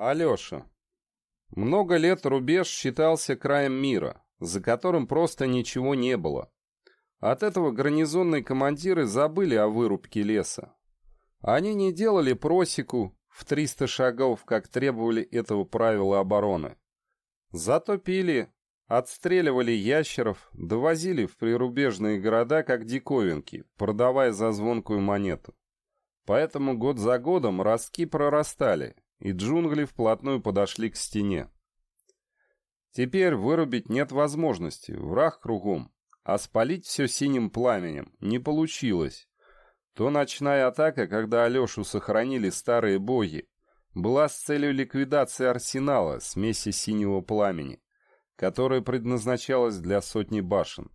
Алеша. Много лет рубеж считался краем мира, за которым просто ничего не было. От этого гарнизонные командиры забыли о вырубке леса. Они не делали просеку в 300 шагов, как требовали этого правила обороны. Зато пили, отстреливали ящеров, довозили в прирубежные города как диковинки, продавая за звонкую монету. Поэтому год за годом ростки прорастали, и джунгли вплотную подошли к стене. Теперь вырубить нет возможности, враг кругом, а спалить все синим пламенем не получилось. То ночная атака, когда Алешу сохранили старые боги, была с целью ликвидации арсенала смеси синего пламени, которая предназначалась для сотни башен.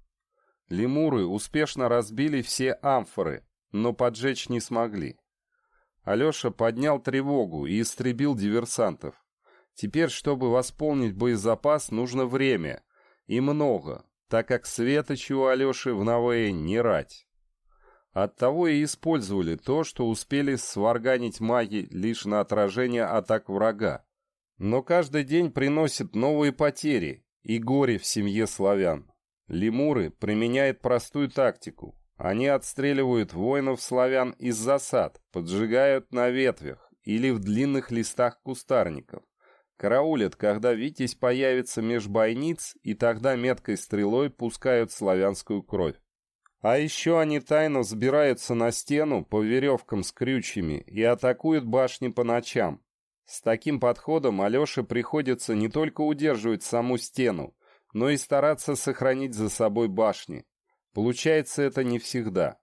Лемуры успешно разбили все амфоры, но поджечь не смогли. Алеша поднял тревогу и истребил диверсантов. Теперь, чтобы восполнить боезапас, нужно время. И много, так как светочи у Алеши в Навее не рать. Оттого и использовали то, что успели сварганить маги лишь на отражение атак врага. Но каждый день приносит новые потери и горе в семье славян. Лемуры применяют простую тактику. Они отстреливают воинов-славян из засад, поджигают на ветвях или в длинных листах кустарников. Караулят, когда Витязь появится меж бойниц, и тогда меткой стрелой пускают славянскую кровь. А еще они тайно взбираются на стену по веревкам с крючьями и атакуют башни по ночам. С таким подходом Алёше приходится не только удерживать саму стену, но и стараться сохранить за собой башни. Получается это не всегда.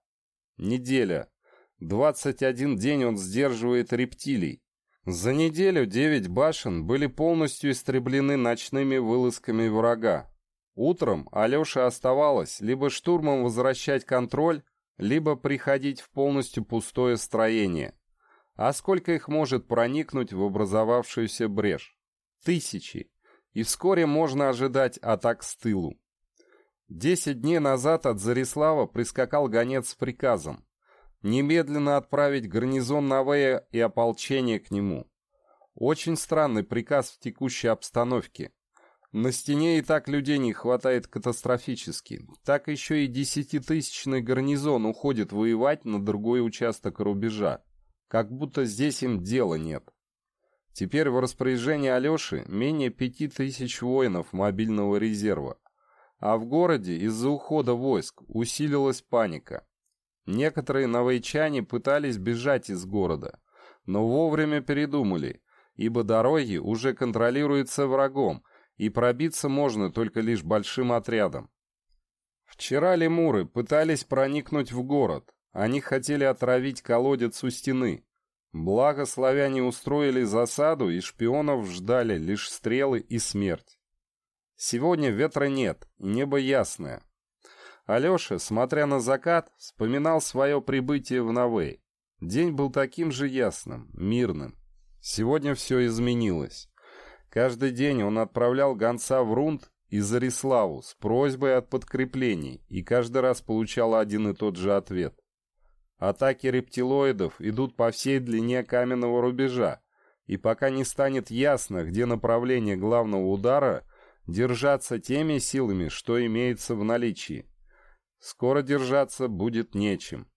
Неделя. 21 день он сдерживает рептилий. За неделю девять башен были полностью истреблены ночными вылазками врага. Утром Алёше оставалось либо штурмом возвращать контроль, либо приходить в полностью пустое строение. А сколько их может проникнуть в образовавшуюся брешь? Тысячи. И вскоре можно ожидать атак с тылу. Десять дней назад от Зарислава прискакал гонец с приказом немедленно отправить гарнизон Навея и ополчение к нему. Очень странный приказ в текущей обстановке. На стене и так людей не хватает катастрофически. Так еще и десятитысячный гарнизон уходит воевать на другой участок рубежа. Как будто здесь им дела нет. Теперь в распоряжении Алеши менее пяти тысяч воинов мобильного резерва. А в городе из-за ухода войск усилилась паника. Некоторые новойчане пытались бежать из города, но вовремя передумали, ибо дороги уже контролируются врагом, и пробиться можно только лишь большим отрядом. Вчера лемуры пытались проникнуть в город. Они хотели отравить колодец у стены. Благо славяне устроили засаду, и шпионов ждали лишь стрелы и смерть. Сегодня ветра нет, небо ясное. Алеша, смотря на закат, вспоминал свое прибытие в Новей. День был таким же ясным, мирным. Сегодня все изменилось. Каждый день он отправлял гонца в Рунд и Зариславу с просьбой от подкреплений, и каждый раз получал один и тот же ответ. Атаки рептилоидов идут по всей длине каменного рубежа, и пока не станет ясно, где направление главного удара, держаться теми силами, что имеется в наличии. Скоро держаться будет нечем.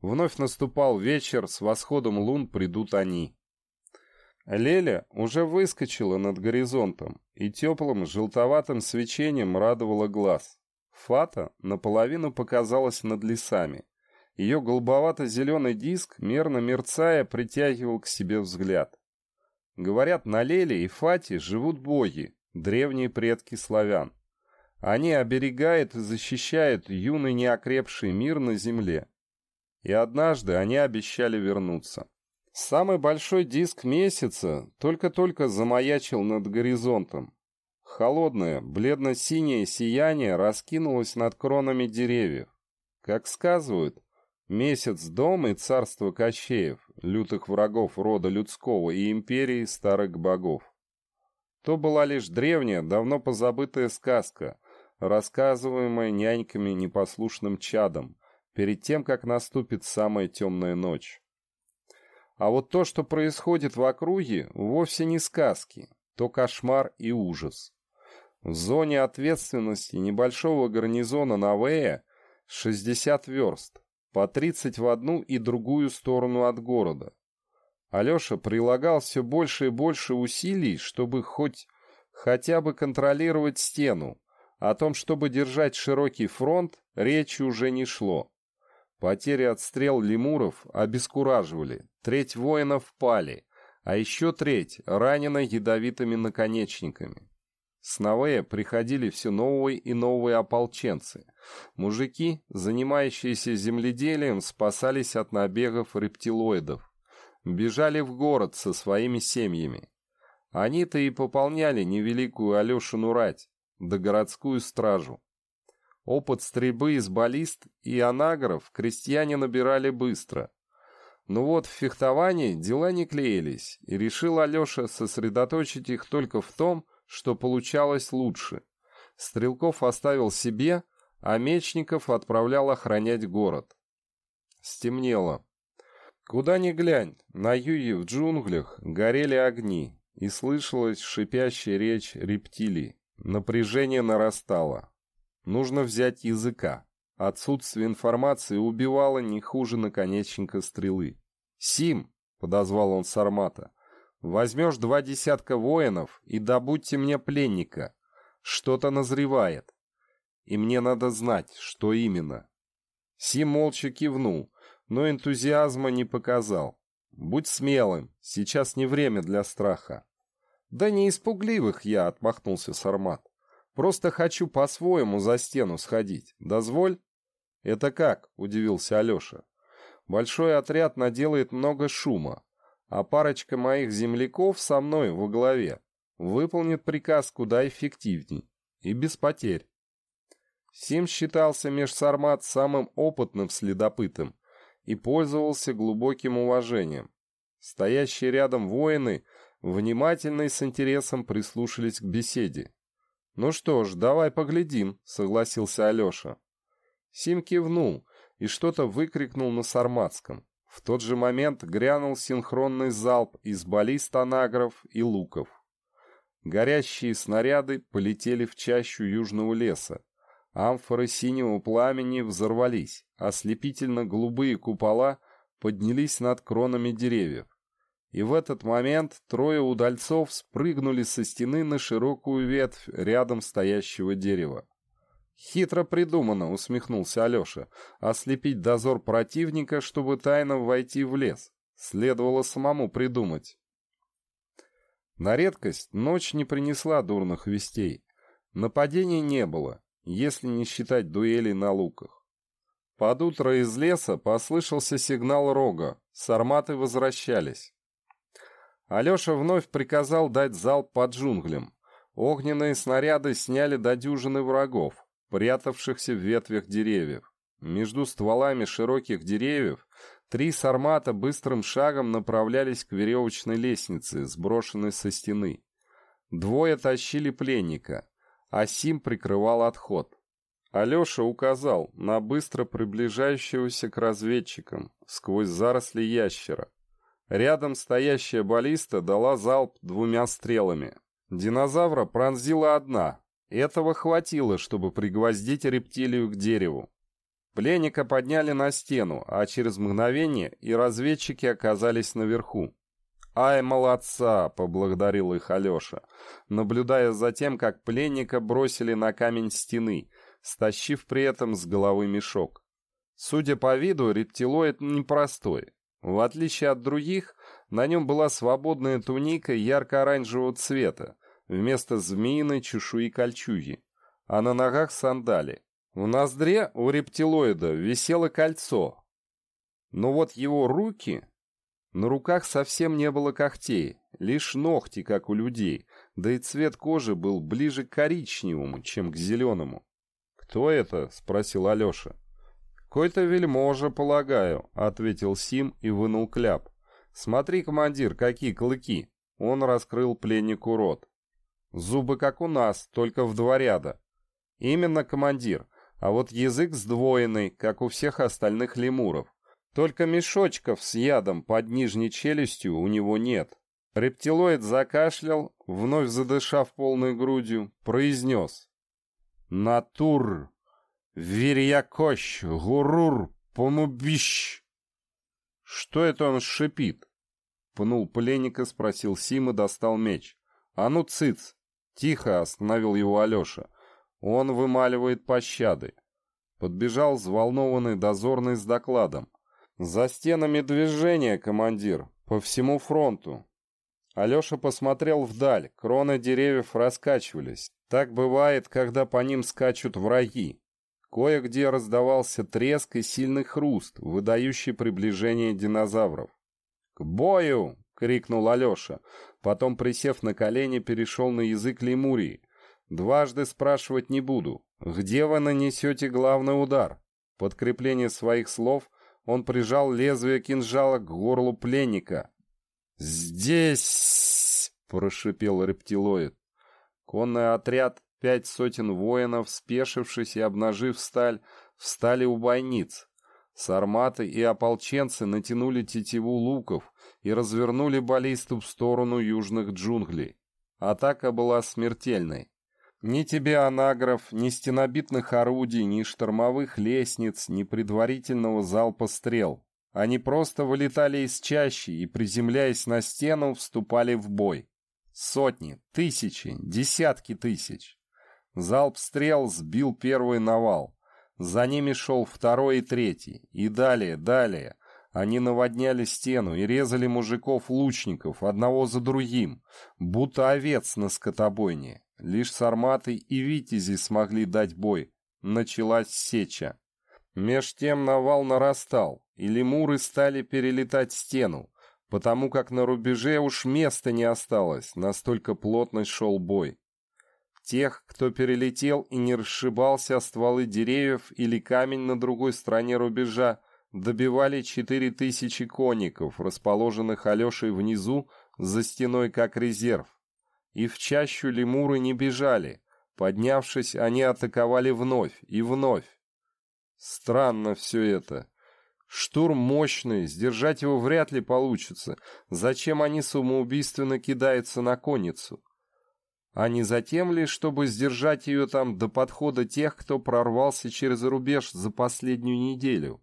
Вновь наступал вечер, с восходом лун придут они. Леля уже выскочила над горизонтом и теплым желтоватым свечением радовала глаз. Фата наполовину показалась над лесами. Ее голубовато-зеленый диск, мерно мерцая, притягивал к себе взгляд. Говорят, на Леле и Фате живут боги, древние предки славян. Они оберегают и защищают юный неокрепший мир на земле. И однажды они обещали вернуться. Самый большой диск месяца только-только замаячил над горизонтом. Холодное, бледно-синее сияние раскинулось над кронами деревьев. Как сказывают, месяц дом и царство Кощеев, лютых врагов рода людского и империи старых богов. То была лишь древняя, давно позабытая сказка — рассказываемое няньками непослушным чадом, перед тем, как наступит самая темная ночь. А вот то, что происходит в округе, вовсе не сказки, то кошмар и ужас. В зоне ответственности небольшого гарнизона Навея 60 верст, по 30 в одну и другую сторону от города. Алеша прилагал все больше и больше усилий, чтобы хоть хотя бы контролировать стену. О том, чтобы держать широкий фронт, речи уже не шло. Потери от стрел лемуров обескураживали, треть воинов пали, а еще треть ранена ядовитыми наконечниками. С Навея приходили все новые и новые ополченцы. Мужики, занимающиеся земледелием, спасались от набегов рептилоидов. Бежали в город со своими семьями. Они-то и пополняли невеликую Алешину рать, да городскую стражу. Опыт стрельбы из баллист и анагров крестьяне набирали быстро. Но вот в фехтовании дела не клеились, и решил Алеша сосредоточить их только в том, что получалось лучше. Стрелков оставил себе, а мечников отправлял охранять город. Стемнело. Куда ни глянь, на юге в джунглях горели огни, и слышалась шипящая речь рептилий. Напряжение нарастало. Нужно взять языка. Отсутствие информации убивало не хуже наконечника стрелы. «Сим!» — подозвал он Сармата. «Возьмешь два десятка воинов и добудьте мне пленника. Что-то назревает. И мне надо знать, что именно». Сим молча кивнул, но энтузиазма не показал. «Будь смелым, сейчас не время для страха». «Да не испугливых я», — отмахнулся Сармат. Просто хочу по-своему за стену сходить. Дозволь?» «Это как?» — удивился Алеша. «Большой отряд наделает много шума, а парочка моих земляков со мной во главе выполнит приказ куда эффективней и без потерь». Сим считался меж Сармат самым опытным следопытом и пользовался глубоким уважением. Стоящие рядом воины внимательно и с интересом прислушались к беседе. «Ну что ж, давай поглядим», — согласился Алеша. Сим кивнул и что-то выкрикнул на сарматском. В тот же момент грянул синхронный залп из баллист анагров и луков. Горящие снаряды полетели в чащу южного леса. Амфоры синего пламени взорвались, ослепительно-голубые купола поднялись над кронами деревьев. И в этот момент трое удальцов спрыгнули со стены на широкую ветвь рядом стоящего дерева. «Хитро придумано», — усмехнулся Алеша. «Ослепить дозор противника, чтобы тайно войти в лес. Следовало самому придумать». На редкость ночь не принесла дурных вестей. Нападений не было, если не считать дуэлей на луках. Под утро из леса послышался сигнал рога. Сарматы возвращались. Алеша вновь приказал дать залп по джунглям. Огненные снаряды сняли до дюжины врагов, прятавшихся в ветвях деревьев. Между стволами широких деревьев три сармата быстрым шагом направлялись к веревочной лестнице, сброшенной со стены. Двое тащили пленника, а Сим прикрывал отход. Алеша указал на быстро приближающегося к разведчикам сквозь заросли ящера. Рядом стоящая баллиста дала залп двумя стрелами. Динозавра пронзила одна. Этого хватило, чтобы пригвоздить рептилию к дереву. Пленника подняли на стену, а через мгновение и разведчики оказались наверху. «Ай, молодца!» — поблагодарил их Алеша, наблюдая за тем, как пленника бросили на камень стены, стащив при этом с головы мешок. Судя по виду, рептилоид непростой. В отличие от других, на нем была свободная туника ярко-оранжевого цвета, вместо змеиной чешуи кольчуги, а на ногах сандали. В ноздре у рептилоида висело кольцо, но вот его руки... На руках совсем не было когтей, лишь ногти, как у людей, да и цвет кожи был ближе к коричневому, чем к зеленому. «Кто это?» — спросил Алеша. «Какой-то вельможа, полагаю», — ответил Сим и вынул кляп. «Смотри, командир, какие клыки!» Он раскрыл пленнику рот. «Зубы, как у нас, только в два ряда». «Именно, командир, а вот язык сдвоенный, как у всех остальных лемуров. Только мешочков с ядом под нижней челюстью у него нет. Рептилоид закашлял, вновь задышав полной грудью, произнес. «Натур, вирьякощ, гурур, помубищ!» «Что это он шипит?» Пнул пленника, спросил Сим и достал меч. «А ну, цыц!» Тихо остановил его Алеша. Он вымаливает пощады. Подбежал взволнованный дозорный с докладом. «За стенами движения, командир, по всему фронту». Алеша посмотрел вдаль, кроны деревьев раскачивались. Так бывает, когда по ним скачут враги. Кое-где раздавался треск и сильный хруст, выдающий приближение динозавров. «К бою!» — крикнул Алеша. Потом, присев на колени, перешел на язык лемурии. «Дважды спрашивать не буду. Где вы нанесете главный удар?» Подкрепление своих слов он прижал лезвие кинжала к горлу пленника. «Здесь!» — прошипел рептилоид. Конный отряд, пять сотен воинов, спешившись и обнажив сталь, встали у бойниц. Сарматы и ополченцы натянули тетиву луков и развернули баллисту в сторону южных джунглей. Атака была смертельной. Ни тебе анагров, ни стенобитных орудий, ни штормовых лестниц, ни предварительного залпа стрел. Они просто вылетали из чащи и, приземляясь на стену, вступали в бой. Сотни, тысячи, десятки тысяч. Залп стрел сбил первый навал. За ними шел второй и третий. И далее, далее. Они наводняли стену и резали мужиков-лучников одного за другим, будто овец на скотобойне. Лишь сарматы и витязи смогли дать бой. Началась сеча. Меж тем навал нарастал, и лемуры стали перелетать стену, потому как на рубеже уж места не осталось, настолько плотно шел бой. Тех, кто перелетел и не расшибался о стволы деревьев или камень на другой стороне рубежа, добивали четыре тысячи конников, расположенных Алешей внизу, за стеной как резерв. И в чащу лемуры не бежали. Поднявшись, они атаковали вновь и вновь. Странно все это. Штурм мощный, сдержать его вряд ли получится. Зачем они самоубийственно кидаются на конницу? а не затем ли, чтобы сдержать ее там до подхода тех, кто прорвался через рубеж за последнюю неделю.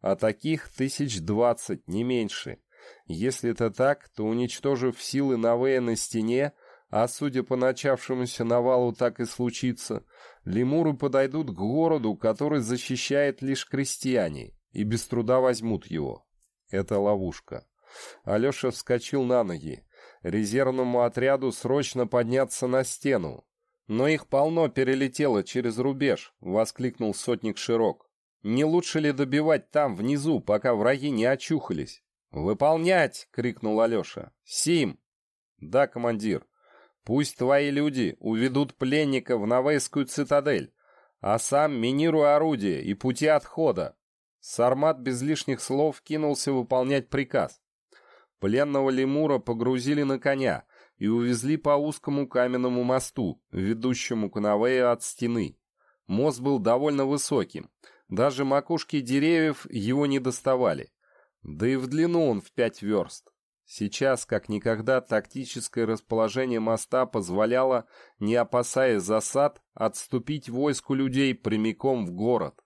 А таких тысяч двадцать, не меньше. Если это так, то уничтожив силы Навея на стене, а судя по начавшемуся навалу так и случится, лемуры подойдут к городу, который защищает лишь крестьяне, и без труда возьмут его. Это ловушка. Алеша вскочил на ноги резервному отряду срочно подняться на стену. Но их полно перелетело через рубеж, воскликнул сотник Широк. Не лучше ли добивать там, внизу, пока враги не очухались? «Выполнять!» — крикнул Алеша. «Сим!» «Да, командир. Пусть твои люди уведут пленника в Новейскую цитадель, а сам минируй орудие и пути отхода». Сармат без лишних слов кинулся выполнять приказ. Пленного лемура погрузили на коня и увезли по узкому каменному мосту, ведущему к Навею от стены. Мост был довольно высоким, даже макушки деревьев его не доставали, да и в длину он в пять верст. Сейчас, как никогда, тактическое расположение моста позволяло, не опасаясь засад, отступить войску людей прямиком в город.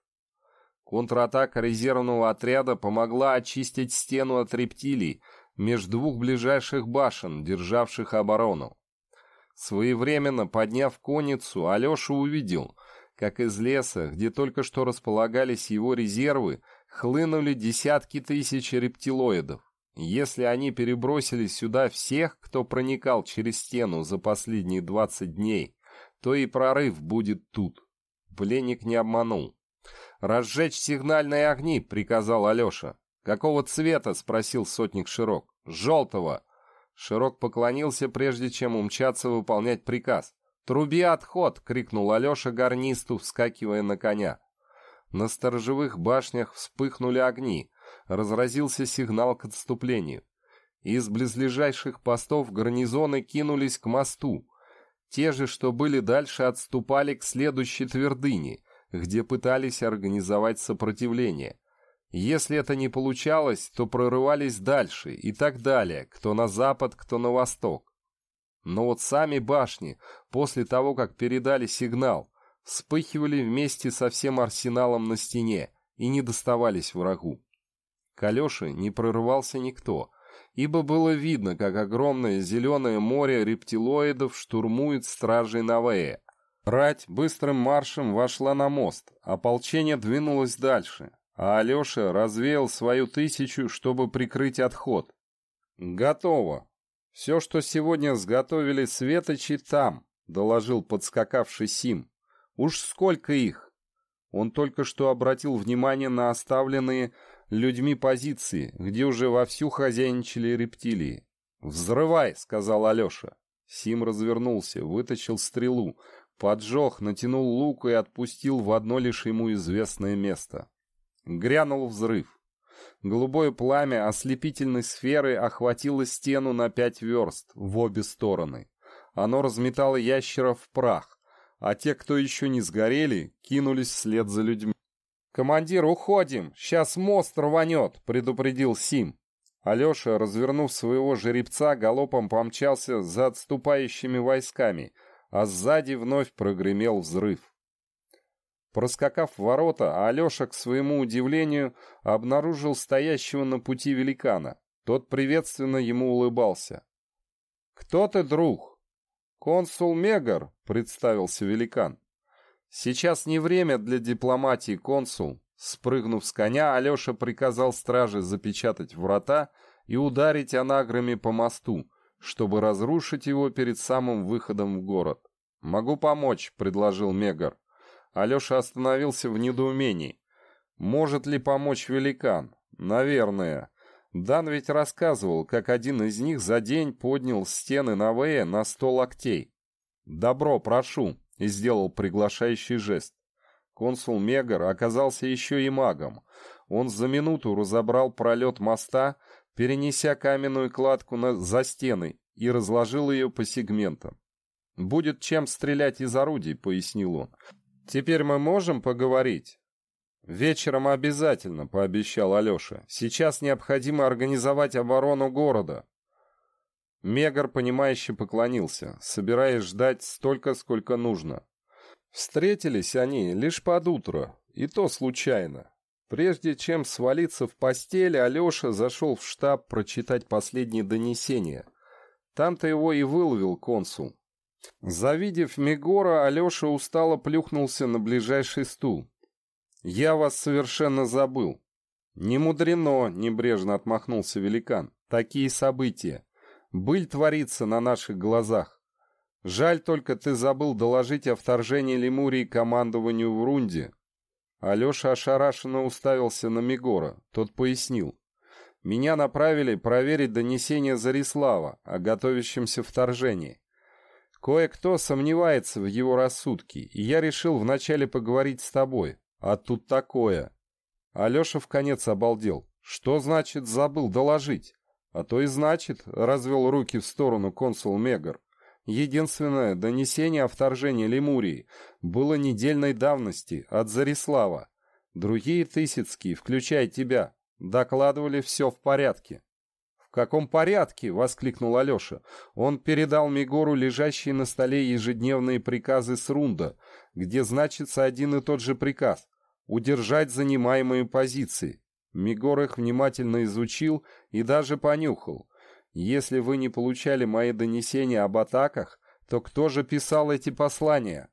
Контратака резервного отряда помогла очистить стену от рептилий, между двух ближайших башен, державших оборону. Своевременно подняв конницу, Алеша увидел, как из леса, где только что располагались его резервы, хлынули десятки тысяч рептилоидов. Если они перебросили сюда всех, кто проникал через стену за последние 20 дней, то и прорыв будет тут. Пленник не обманул. «Разжечь сигнальные огни», — приказал Алеша. «Какого цвета?» — спросил сотник Широк. «Желтого!» Широк поклонился, прежде чем умчаться выполнять приказ. «Труби отход!» — крикнул Алеша гарнисту, вскакивая на коня. На сторожевых башнях вспыхнули огни. Разразился сигнал к отступлению. Из близлежащих постов гарнизоны кинулись к мосту. Те же, что были дальше, отступали к следующей твердыне, где пытались организовать сопротивление. Если это не получалось, то прорывались дальше и так далее, кто на запад, кто на восток. Но вот сами башни, после того, как передали сигнал, вспыхивали вместе со всем арсеналом на стене и не доставались врагу. К не прорывался никто, ибо было видно, как огромное зеленое море рептилоидов штурмует стражей Навея. Рать быстрым маршем вошла на мост, ополчение двинулось дальше, а Алеша развеял свою тысячу, чтобы прикрыть отход. «Готово. Все, что сегодня сготовили светочи, там», — доложил подскакавший Сим. «Уж сколько их!» Он только что обратил внимание на оставленные людьми позиции, где уже вовсю хозяйничали рептилии. «Взрывай!» — сказал Алеша. Сим развернулся, вытащил стрелу, поджег, натянул лук и отпустил в одно лишь ему известное место. Грянул взрыв. Голубое пламя ослепительной сферы охватило стену на пять верст в обе стороны. Оно разметало ящеров в прах, а те, кто еще не сгорели, кинулись вслед за людьми. «Командир, уходим! Сейчас мост рванет!» — предупредил Сим. Алеша, развернув своего жеребца, галопом помчался за отступающими войсками, а сзади вновь прогремел взрыв. Проскакав ворота, Алеша, к своему удивлению, обнаружил стоящего на пути великана. Тот приветственно ему улыбался. «Кто ты, друг?» «Консул Мегар», — представился великан. «Сейчас не время для дипломатии, консул». Спрыгнув с коня, Алеша приказал страже запечатать врата и ударить анаграми по мосту, чтобы разрушить его перед самым выходом в город. «Могу помочь», — предложил Мегар. Алеша остановился в недоумении. «Может ли помочь великан?» «Наверное». Дан ведь рассказывал, как один из них за день поднял стены Навея на сто локтей. «Добро, прошу», — и сделал приглашающий жест. Консул Мегар оказался еще и магом. Он за минуту разобрал пролет моста, перенеся каменную кладку на... за стены и разложил ее по сегментам. «Будет чем стрелять из орудий», — пояснил он. «Теперь мы можем поговорить?» «Вечером обязательно», — пообещал Алеша. «Сейчас необходимо организовать оборону города». Мегар, понимающе поклонился, собираясь ждать столько, сколько нужно. Встретились они лишь под утро, и то случайно. Прежде чем свалиться в постель, Алеша зашел в штаб прочитать последние донесения. Там-то его и выловил консул. Завидев Мегора, Алеша устало плюхнулся на ближайший стул. «Я вас совершенно забыл». «Не мудрено», — небрежно отмахнулся великан. «Такие события. Быль творится на наших глазах. Жаль только ты забыл доложить о вторжении Лемурии командованию в Рунде». Алеша ошарашенно уставился на Мегора. Тот пояснил. «Меня направили проверить донесение Зарислава о готовящемся вторжении. Кое-кто сомневается в его рассудке, и я решил вначале поговорить с тобой. А тут такое. Алеша в конец обалдел. Что значит забыл доложить? А то и значит, развел руки в сторону консул Мегар. Единственное донесение о вторжении Лемурии было недельной давности от Зарислава. Другие Тысяцкие, включая тебя, докладывали все в порядке. «В каком порядке?» — воскликнул Алеша. Он передал Мигору лежащие на столе ежедневные приказы с Рунда, где значится один и тот же приказ — удержать занимаемые позиции. Мигор их внимательно изучил и даже понюхал. Если вы не получали мои донесения об атаках, то кто же писал эти послания?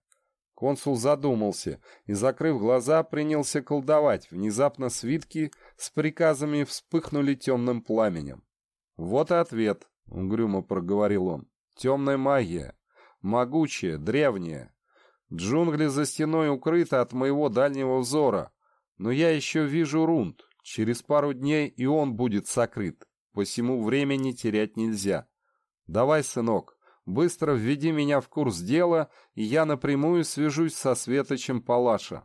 Консул задумался и, закрыв глаза, принялся колдовать. Внезапно свитки с приказами вспыхнули темным пламенем. «Вот и ответ», — угрюмо проговорил он. «Темная магия. Могучая, древняя. Джунгли за стеной укрыты от моего дальнего взора. Но я еще вижу рунд. Через пару дней и он будет сокрыт. Посему времени терять нельзя. Давай, сынок, быстро введи меня в курс дела, и я напрямую свяжусь со Светочем Палаша.